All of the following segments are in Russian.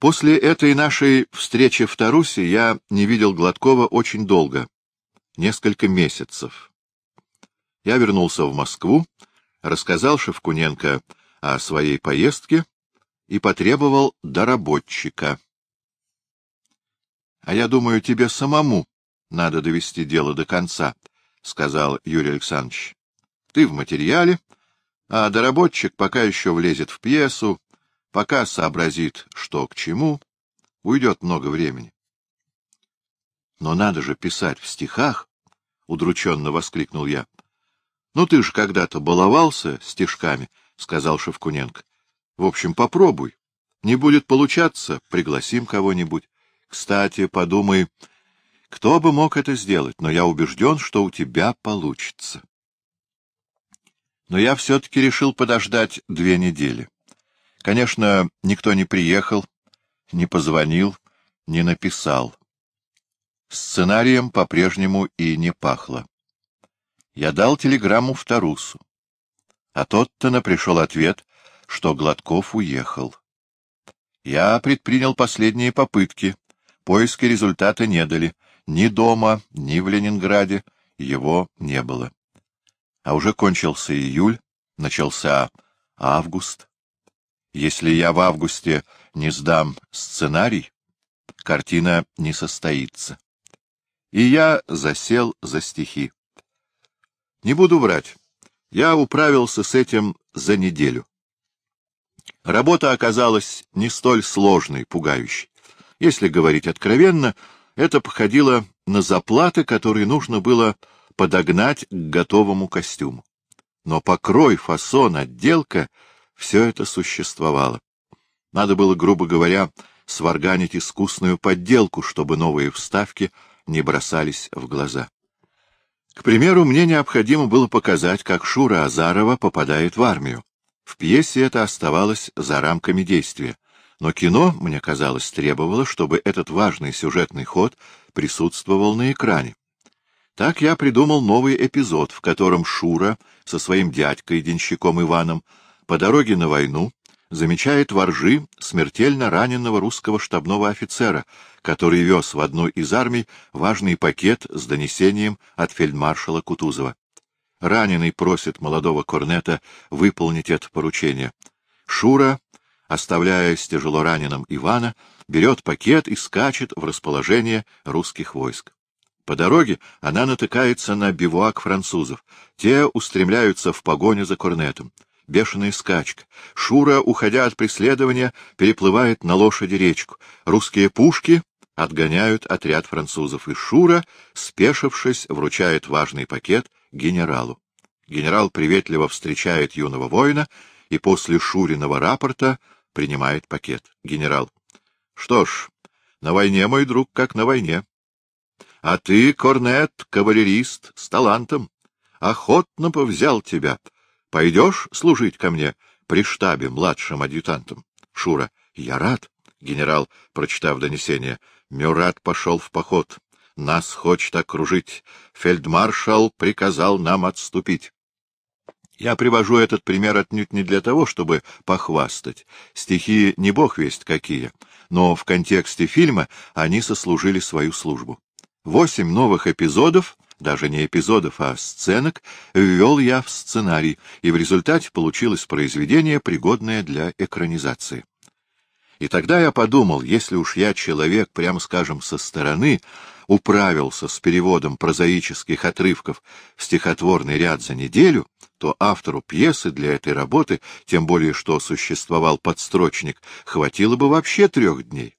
После этой нашей встречи в Тарусе я не видел Гладкова очень долго, несколько месяцев. Я вернулся в Москву, рассказал Шевкуненко о своей поездке и потребовал доработчика. — А я думаю, тебе самому надо довести дело до конца, — сказал Юрий Александрович. — Ты в материале, а доработчик пока еще влезет в пьесу, пока сообразит, что к чему, уйдет много времени. — Но надо же писать в стихах, — удрученно воскликнул я. — Ну, ты же когда-то баловался стишками, — сказал Шевкуненко. — В общем, попробуй. Не будет получаться, пригласим кого-нибудь. Кстати, подумай, кто бы мог это сделать, но я убежден, что у тебя получится. Но я все-таки решил подождать две недели. Конечно, никто не приехал, не позвонил, не написал. Сценарием по-прежнему и не пахло. Я дал телеграмму в Тарусу. А тот-то пришел ответ, что Гладков уехал. Я предпринял последние попытки. Поиски результата не дали. Ни дома, ни в Ленинграде его не было. А уже кончился июль, начался август. Если я в августе не сдам сценарий, картина не состоится. И я засел за стихи. Не буду врать, я управился с этим за неделю. Работа оказалась не столь сложной, пугающей. Если говорить откровенно, это походило на заплаты, которые нужно было подогнать к готовому костюму. Но покрой, фасон, отделка — все это существовало. Надо было, грубо говоря, сварганить искусную подделку, чтобы новые вставки не бросались в глаза. К примеру, мне необходимо было показать, как Шура Азарова попадает в армию. В пьесе это оставалось за рамками действия, но кино, мне казалось, требовало, чтобы этот важный сюжетный ход присутствовал на экране. Так я придумал новый эпизод, в котором Шура со своим дядькой-денщиком Иваном по дороге на войну замечает воржи смертельно раненого русского штабного офицера, который вез в одну из армий важный пакет с донесением от фельдмаршала Кутузова. Раненый просит молодого корнета выполнить это поручение. Шура, оставляя с тяжело раненым Ивана, берет пакет и скачет в расположение русских войск. По дороге она натыкается на бивуак французов. Те устремляются в погоню за корнетом. Бешеная скачка. Шура, уходя от преследования, переплывает на лошади речку. Русские пушки отгоняют отряд французов, и Шура, спешившись, вручает важный пакет генералу. Генерал приветливо встречает юного воина и после Шуриного рапорта принимает пакет. Генерал. — Что ж, на войне, мой друг, как на войне. А ты, корнет, кавалерист, с талантом. Охотно бы взял тебя. Пойдешь служить ко мне при штабе младшим адъютантом? Шура. — Я рад. Генерал, прочитав донесение. Мюрат пошел в поход. Нас хочет окружить. Фельдмаршал приказал нам отступить. Я привожу этот пример отнюдь не для того, чтобы похвастать. Стихи не бог весть какие, но в контексте фильма они сослужили свою службу. Восемь новых эпизодов, даже не эпизодов, а сценок, ввел я в сценарий, и в результате получилось произведение, пригодное для экранизации. И тогда я подумал, если уж я человек, прямо скажем, со стороны, управился с переводом прозаических отрывков в стихотворный ряд за неделю, то автору пьесы для этой работы, тем более что существовал подстрочник, хватило бы вообще трех дней.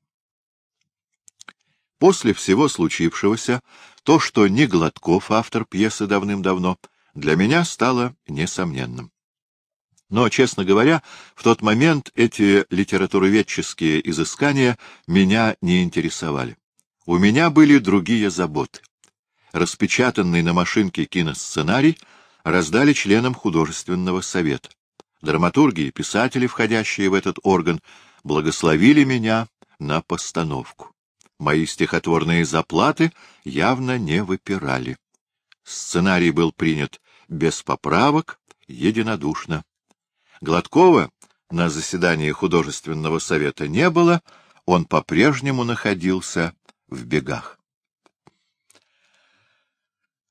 После всего случившегося, то, что не Гладков автор пьесы давным-давно, для меня стало несомненным. Но, честно говоря, в тот момент эти литературоведческие изыскания меня не интересовали. У меня были другие заботы. Распечатанный на машинке киносценарий раздали членам художественного совета. Драматурги и писатели, входящие в этот орган, благословили меня на постановку. Мои стихотворные заплаты явно не выпирали. Сценарий был принят без поправок, единодушно. Гладкова на заседании художественного совета не было, он по-прежнему находился в бегах.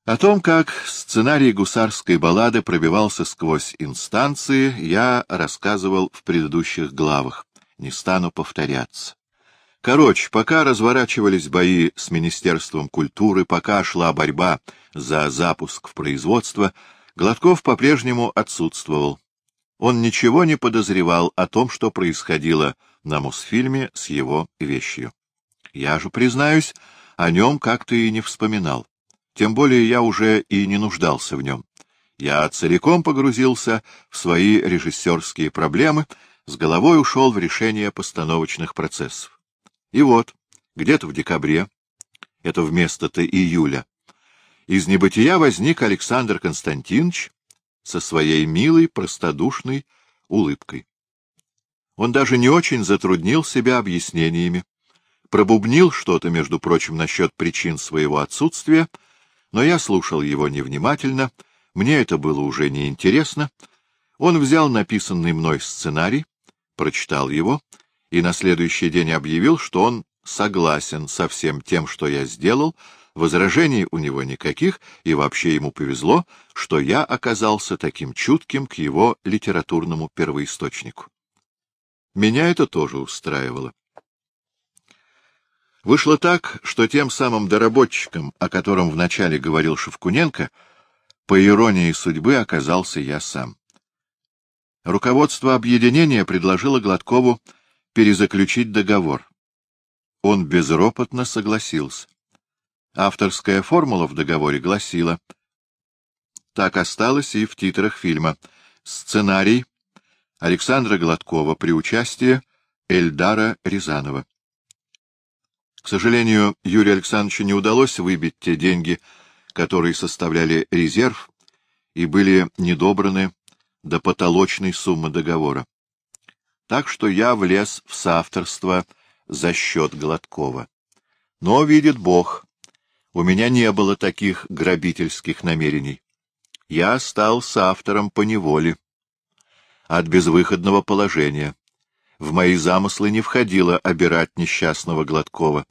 О том, как сценарий гусарской баллады пробивался сквозь инстанции, я рассказывал в предыдущих главах. Не стану повторяться. Короче, пока разворачивались бои с Министерством культуры, пока шла борьба за запуск в производство, Гладков по-прежнему отсутствовал. Он ничего не подозревал о том, что происходило на Мосфильме с его вещью. Я же, признаюсь, о нем как-то и не вспоминал. Тем более я уже и не нуждался в нем. Я целиком погрузился в свои режиссерские проблемы, с головой ушел в решение постановочных процессов. И вот, где-то в декабре, это вместо-то июля, из небытия возник Александр Константинович со своей милой, простодушной улыбкой. Он даже не очень затруднил себя объяснениями, пробубнил что-то, между прочим, насчет причин своего отсутствия, но я слушал его невнимательно, мне это было уже неинтересно. Он взял написанный мной сценарий, прочитал его и на следующий день объявил, что он согласен со всем тем, что я сделал, возражений у него никаких, и вообще ему повезло, что я оказался таким чутким к его литературному первоисточнику. Меня это тоже устраивало. Вышло так, что тем самым доработчиком, о котором вначале говорил Шевкуненко, по иронии судьбы оказался я сам. Руководство объединения предложило Гладкову перезаключить договор. Он безропотно согласился. Авторская формула в договоре гласила. Так осталось и в титрах фильма. Сценарий Александра Гладкова при участии Эльдара Рязанова. К сожалению, Юрию Александровичу не удалось выбить те деньги, которые составляли резерв и были недобраны до потолочной суммы договора. Так что я влез в соавторство за счет Гладкова. Но, видит Бог, у меня не было таких грабительских намерений. Я стал соавтором по неволе, от безвыходного положения. В мои замыслы не входило обирать несчастного Гладкова,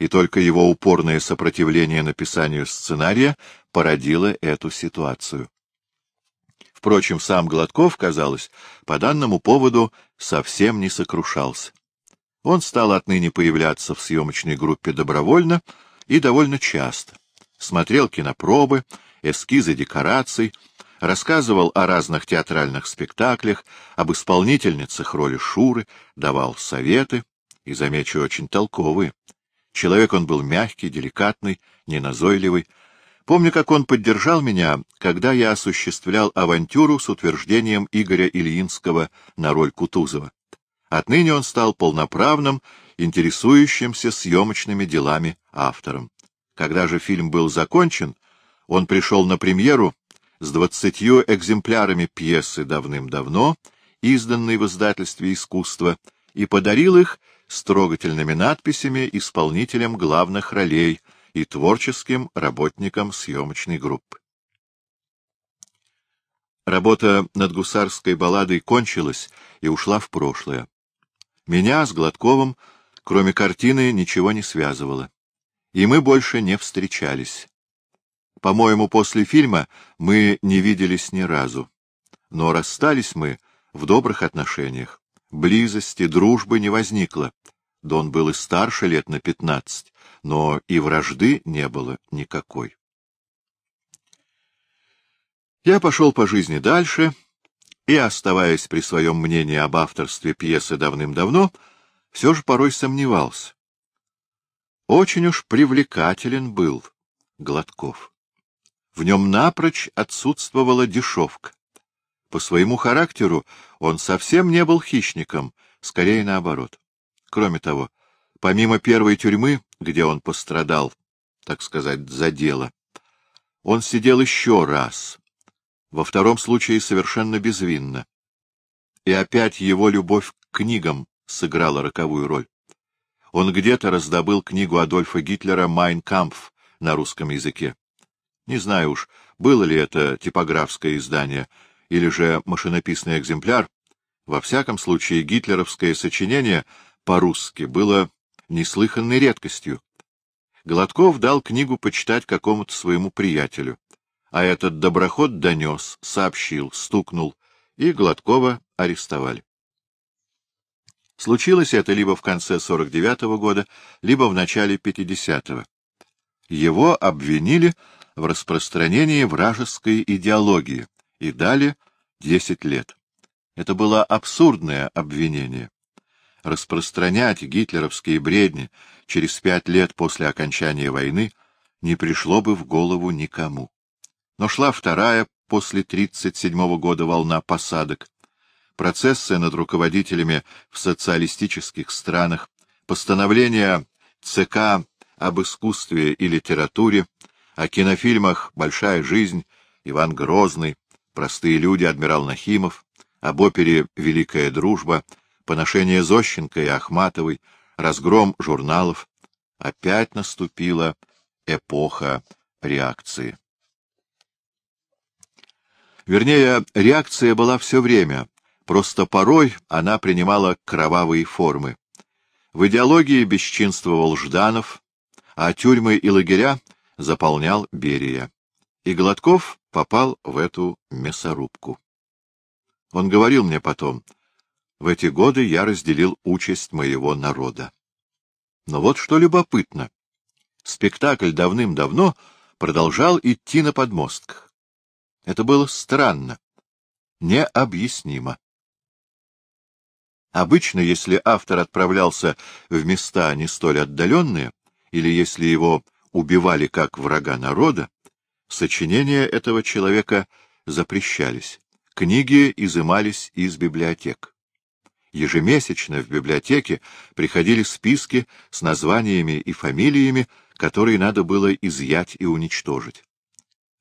и только его упорное сопротивление написанию сценария породило эту ситуацию. Впрочем, сам Гладков, казалось, по данному поводу совсем не сокрушался. Он стал отныне появляться в съемочной группе добровольно и довольно часто. Смотрел кинопробы, эскизы декораций, рассказывал о разных театральных спектаклях, об исполнительницах роли Шуры, давал советы, и, замечу, очень толковые. Человек он был мягкий, деликатный, неназойливый. Помню, как он поддержал меня, когда я осуществлял авантюру с утверждением Игоря Ильинского на роль Кутузова. Отныне он стал полноправным, интересующимся съемочными делами автором. Когда же фильм был закончен, он пришел на премьеру с двадцатью экземплярами пьесы давным-давно, изданной в издательстве искусства, и подарил их с трогательными надписями исполнителям главных ролей и творческим работникам съемочной группы. Работа над гусарской балладой кончилась и ушла в прошлое. Меня с Гладковым, кроме картины, ничего не связывало, и мы больше не встречались. По-моему, после фильма мы не виделись ни разу. Но расстались мы в добрых отношениях. Близости, дружбы не возникло. Дон был и старше лет на пятнадцать, но и вражды не было никакой. Я пошел по жизни дальше, и, оставаясь при своем мнении об авторстве пьесы давным-давно, все же порой сомневался. Очень уж привлекателен был Гладков. В нем напрочь отсутствовала дешевка. По своему характеру он совсем не был хищником, скорее наоборот. Кроме того, помимо первой тюрьмы, где он пострадал, так сказать, за дело, он сидел еще раз, во втором случае совершенно безвинно. И опять его любовь к книгам сыграла роковую роль. Он где-то раздобыл книгу Адольфа Гитлера «Майн Кампф» на русском языке. Не знаю уж, было ли это типографское издание или же машинописный экземпляр. Во всяком случае, гитлеровское сочинение по-русски было неслыханной редкостью. Гладков дал книгу почитать какому-то своему приятелю, а этот доброход донес, сообщил, стукнул, и Гладкова арестовали. Случилось это либо в конце 49-го года, либо в начале 50-го. Его обвинили в распространении вражеской идеологии и дали 10 лет. Это было абсурдное обвинение. Распространять гитлеровские бредни через пять лет после окончания войны не пришло бы в голову никому. Но шла вторая после 1937 года волна посадок. Процессы над руководителями в социалистических странах, постановления ЦК об искусстве и литературе, о кинофильмах «Большая жизнь», «Иван Грозный», «Простые люди», «Адмирал Нахимов», об опере «Великая дружба», поношение Зощенко и Ахматовой, разгром журналов. Опять наступила эпоха реакции. Вернее, реакция была все время, просто порой она принимала кровавые формы. В идеологии бесчинствовал Жданов, а тюрьмы и лагеря заполнял Берия. И Гладков попал в эту мясорубку. Он говорил мне потом, в эти годы я разделил участь моего народа. Но вот что любопытно. Спектакль давным-давно продолжал идти на подмостках. Это было странно, необъяснимо. Обычно, если автор отправлялся в места не столь отдаленные, или если его убивали как врага народа, сочинения этого человека запрещались, книги изымались из библиотек. Ежемесячно в библиотеке приходили списки с названиями и фамилиями, которые надо было изъять и уничтожить.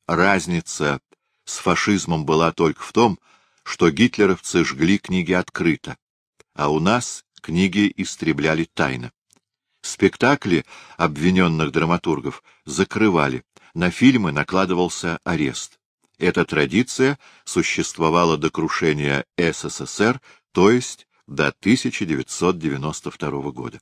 Разница с фашизмом была только в том, что гитлеровцы жгли книги открыто, а у нас книги истребляли тайно. Спектакли обвиненных драматургов закрывали, на фильмы накладывался арест. Эта традиция существовала до крушения СССР, то есть до 1992 года.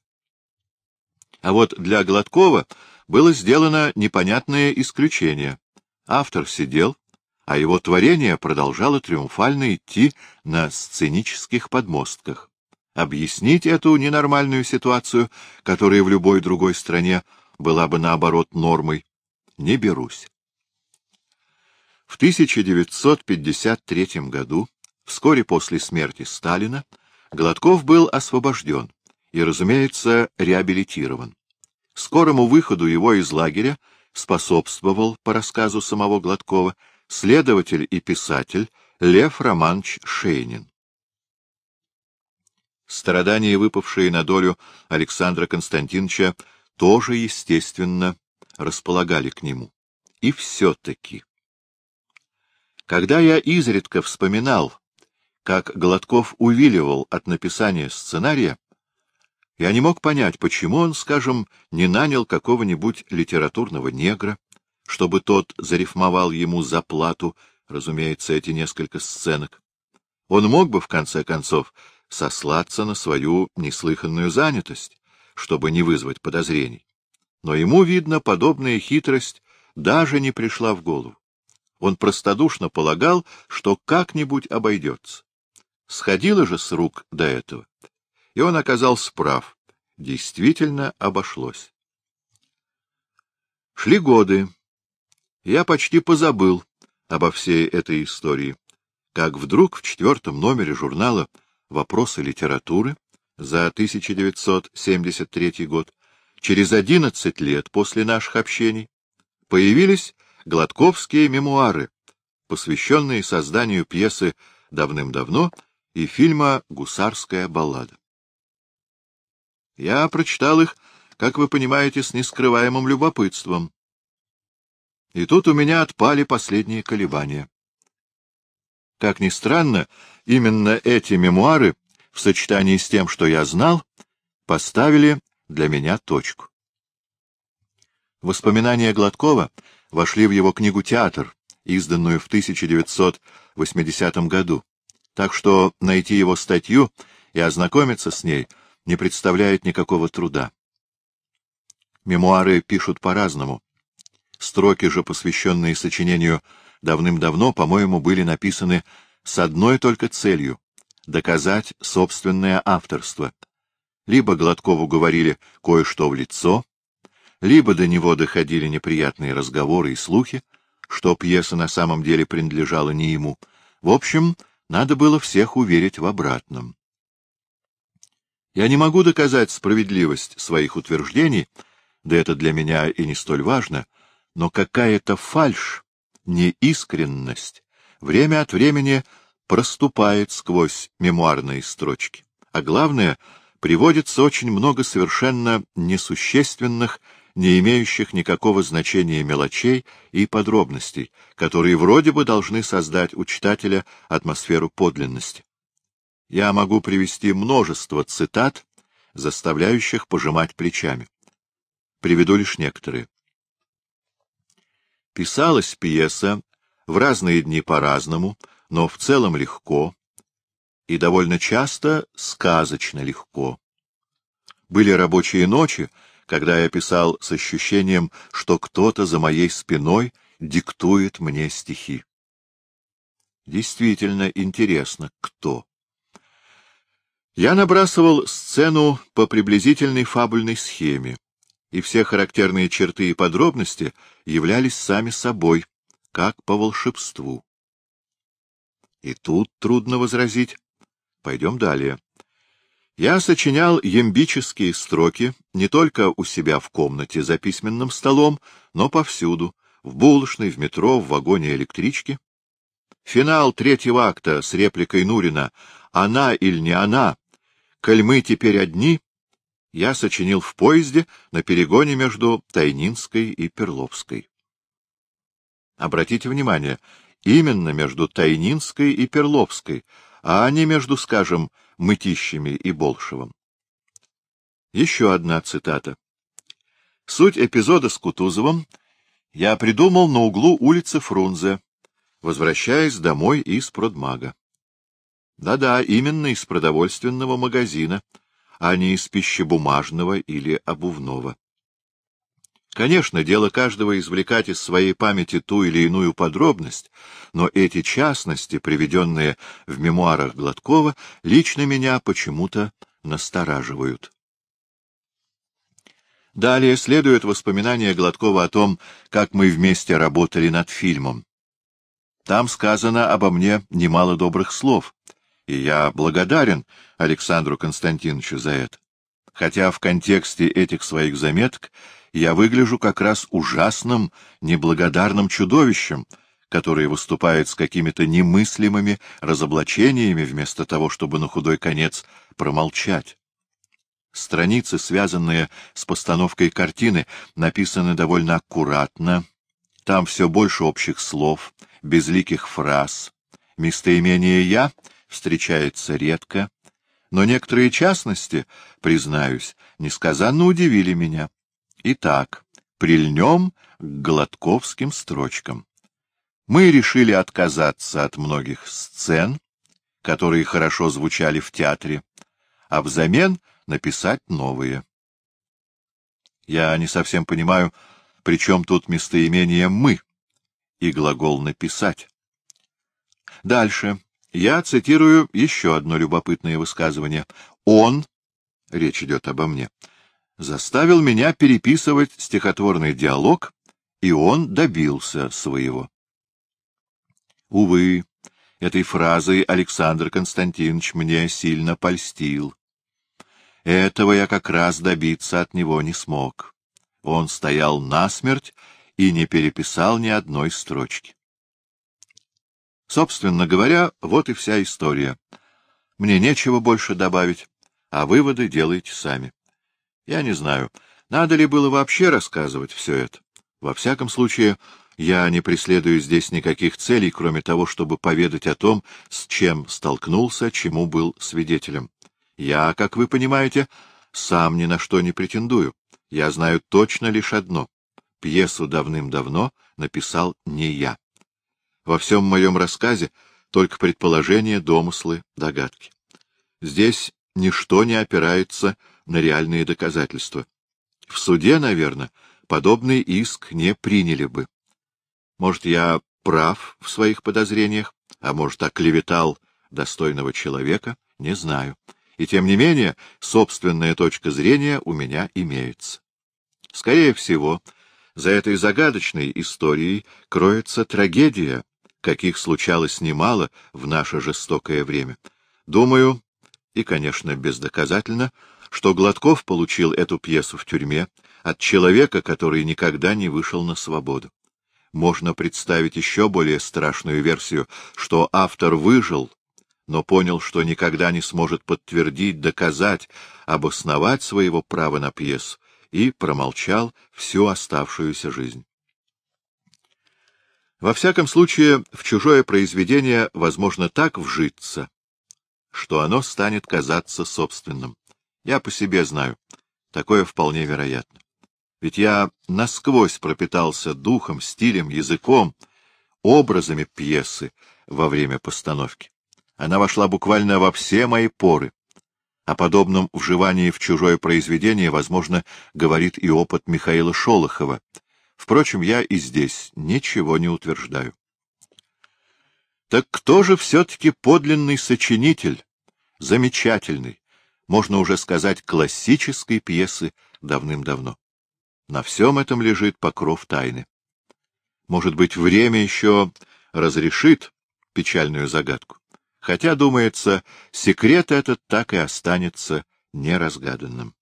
А вот для Гладкова было сделано непонятное исключение. Автор сидел, а его творение продолжало триумфально идти на сценических подмостках. Объяснить эту ненормальную ситуацию, которая в любой другой стране была бы наоборот нормой, не берусь. В 1953 году, вскоре после смерти Сталина, Гладков был освобожден и, разумеется, реабилитирован. Скорому выходу его из лагеря способствовал, по рассказу самого Гладкова, следователь и писатель Лев Романович Шейнин. Страдания, выпавшие на долю Александра Константиновича, тоже, естественно, располагали к нему. И все-таки. Когда я изредка вспоминал, как Гладков увиливал от написания сценария, я не мог понять, почему он, скажем, не нанял какого-нибудь литературного негра, чтобы тот зарифмовал ему за плату, разумеется, эти несколько сценок. Он мог бы, в конце концов, сослаться на свою неслыханную занятость, чтобы не вызвать подозрений. Но ему, видно, подобная хитрость даже не пришла в голову. Он простодушно полагал, что как-нибудь обойдется. Сходило же с рук до этого, и он оказался прав. Действительно обошлось. Шли годы. Я почти позабыл обо всей этой истории, как вдруг в четвертом номере журнала «Вопросы литературы» за 1973 год, через одиннадцать лет после наших общений, появились гладковские мемуары, посвященные созданию пьесы «Давным-давно» и фильма «Гусарская баллада». Я прочитал их, как вы понимаете, с нескрываемым любопытством. И тут у меня отпали последние колебания. Как ни странно, именно эти мемуары, в сочетании с тем, что я знал, поставили для меня точку. Воспоминания Гладкова вошли в его книгу «Театр», изданную в 1980 году, так что найти его статью и ознакомиться с ней не представляет никакого труда. Мемуары пишут по-разному. Строки же, посвященные сочинению давным-давно, по-моему, были написаны с одной только целью — доказать собственное авторство. Либо Гладкову говорили кое-что в лицо, либо до него доходили неприятные разговоры и слухи, что пьеса на самом деле принадлежала не ему. В общем, надо было всех уверить в обратном. Я не могу доказать справедливость своих утверждений, да это для меня и не столь важно, но какая-то фальшь, неискренность время от времени проступает сквозь мемуарные строчки. А главное, приводится очень много совершенно несущественных не имеющих никакого значения мелочей и подробностей, которые вроде бы должны создать у читателя атмосферу подлинности. Я могу привести множество цитат, заставляющих пожимать плечами. Приведу лишь некоторые. Писалась пьеса в разные дни по-разному, но в целом легко, и довольно часто сказочно легко. Были рабочие ночи, когда я писал с ощущением, что кто-то за моей спиной диктует мне стихи. Действительно интересно, кто. Я набрасывал сцену по приблизительной фабульной схеме, и все характерные черты и подробности являлись сами собой, как по волшебству. И тут трудно возразить. Пойдем далее. Я сочинял ямбические строки не только у себя в комнате за письменным столом, но повсюду, в булочной, в метро, в вагоне электрички. Финал третьего акта с репликой Нурина «Она или не она? Коль мы теперь одни?» я сочинил в поезде на перегоне между Тайнинской и Перловской. Обратите внимание, именно между Тайнинской и Перловской, а не между, скажем, Мытищами и Болшевым. Еще одна цитата. Суть эпизода с Кутузовым я придумал на углу улицы Фрунзе, возвращаясь домой из продмага. Да-да, именно из продовольственного магазина, а не из пищебумажного или обувного. Конечно, дело каждого извлекать из своей памяти ту или иную подробность, но эти частности, приведенные в мемуарах Гладкова, лично меня почему-то настораживают. Далее следует воспоминание Гладкова о том, как мы вместе работали над фильмом. Там сказано обо мне немало добрых слов, и я благодарен Александру Константиновичу за это. Хотя в контексте этих своих заметок я выгляжу как раз ужасным, неблагодарным чудовищем, которое выступает с какими-то немыслимыми разоблачениями вместо того, чтобы на худой конец промолчать. Страницы, связанные с постановкой картины, написаны довольно аккуратно. Там все больше общих слов, безликих фраз. Местоимение «я» встречается редко, но некоторые частности, признаюсь, несказанно удивили меня. Итак, прильнем к гладковским строчкам. Мы решили отказаться от многих сцен, которые хорошо звучали в театре, а взамен написать новые. Я не совсем понимаю, при чем тут местоимение «мы» и глагол «написать». Дальше я цитирую еще одно любопытное высказывание. «Он», речь идет обо мне, — заставил меня переписывать стихотворный диалог, и он добился своего. Увы, этой фразой Александр Константинович мне сильно польстил. Этого я как раз добиться от него не смог. Он стоял насмерть и не переписал ни одной строчки. Собственно говоря, вот и вся история. Мне нечего больше добавить, а выводы делайте сами. Я не знаю, надо ли было вообще рассказывать все это. Во всяком случае, я не преследую здесь никаких целей, кроме того, чтобы поведать о том, с чем столкнулся, чему был свидетелем. Я, как вы понимаете, сам ни на что не претендую. Я знаю точно лишь одно. Пьесу давным-давно написал не я. Во всем моем рассказе только предположения, домыслы, догадки. Здесь ничто не опирается на реальные доказательства. В суде, наверное, подобный иск не приняли бы. Может, я прав в своих подозрениях, а может, оклеветал достойного человека, не знаю. И тем не менее, собственная точка зрения у меня имеется. Скорее всего, за этой загадочной историей кроется трагедия, каких случалось немало в наше жестокое время. Думаю, и, конечно, бездоказательно, что Гладков получил эту пьесу в тюрьме от человека, который никогда не вышел на свободу. Можно представить еще более страшную версию, что автор выжил, но понял, что никогда не сможет подтвердить, доказать, обосновать своего права на пьесу, и промолчал всю оставшуюся жизнь. Во всяком случае, в чужое произведение возможно так вжиться, что оно станет казаться собственным. Я по себе знаю, такое вполне вероятно. Ведь я насквозь пропитался духом, стилем, языком, образами пьесы во время постановки. Она вошла буквально во все мои поры. О подобном вживании в чужое произведение, возможно, говорит и опыт Михаила Шолохова. Впрочем, я и здесь ничего не утверждаю. Так кто же все-таки подлинный сочинитель, замечательный, можно уже сказать, классической пьесы давным-давно? На всем этом лежит покров тайны. Может быть, время еще разрешит печальную загадку хотя, думается, секрет этот так и останется неразгаданным.